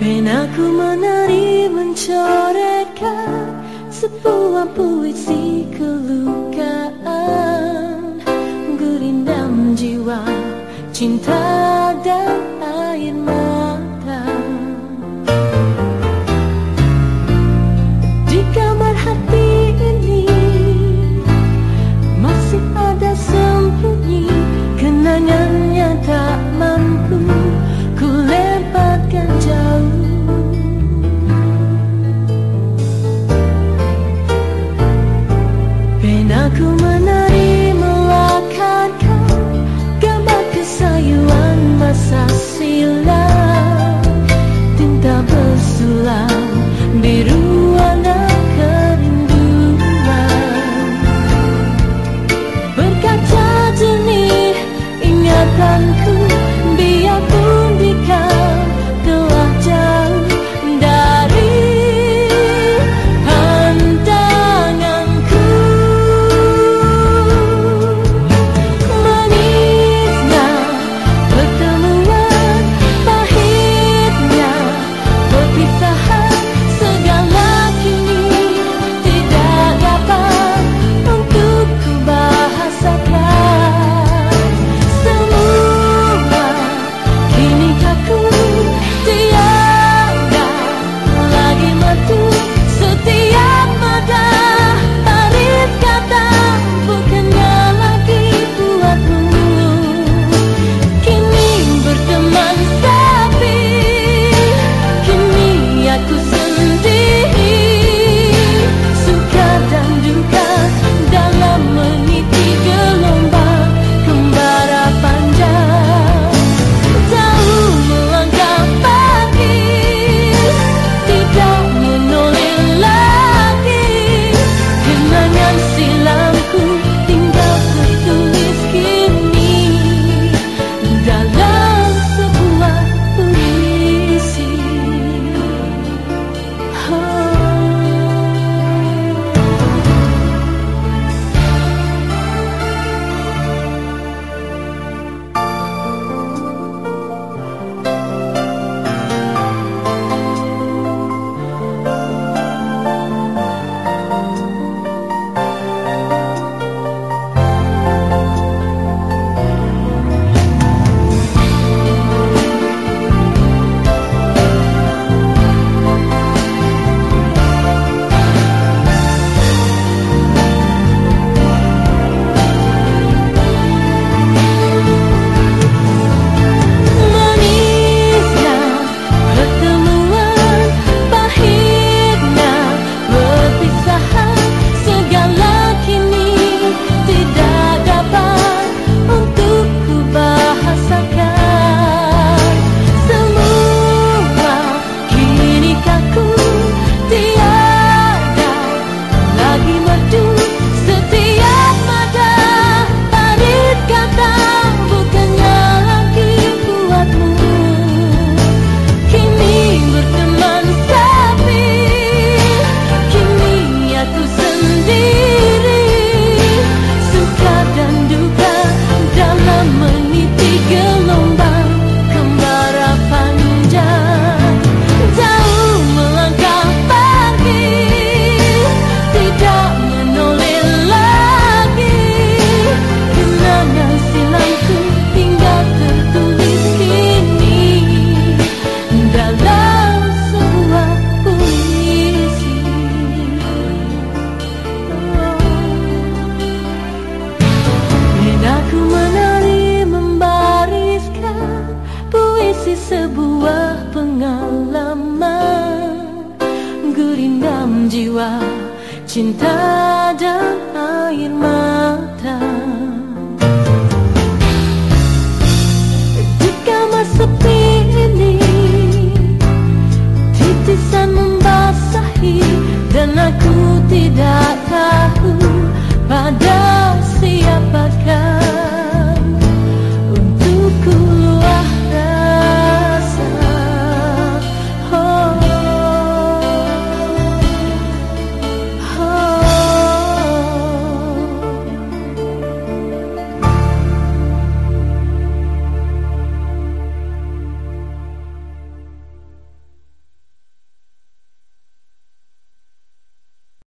Penaku menari mencoretkan Sebuah puisi kelukaan gurindam jiwa cinta sebuah pengalaman. Gerindam jiwa, cinta dan air mata.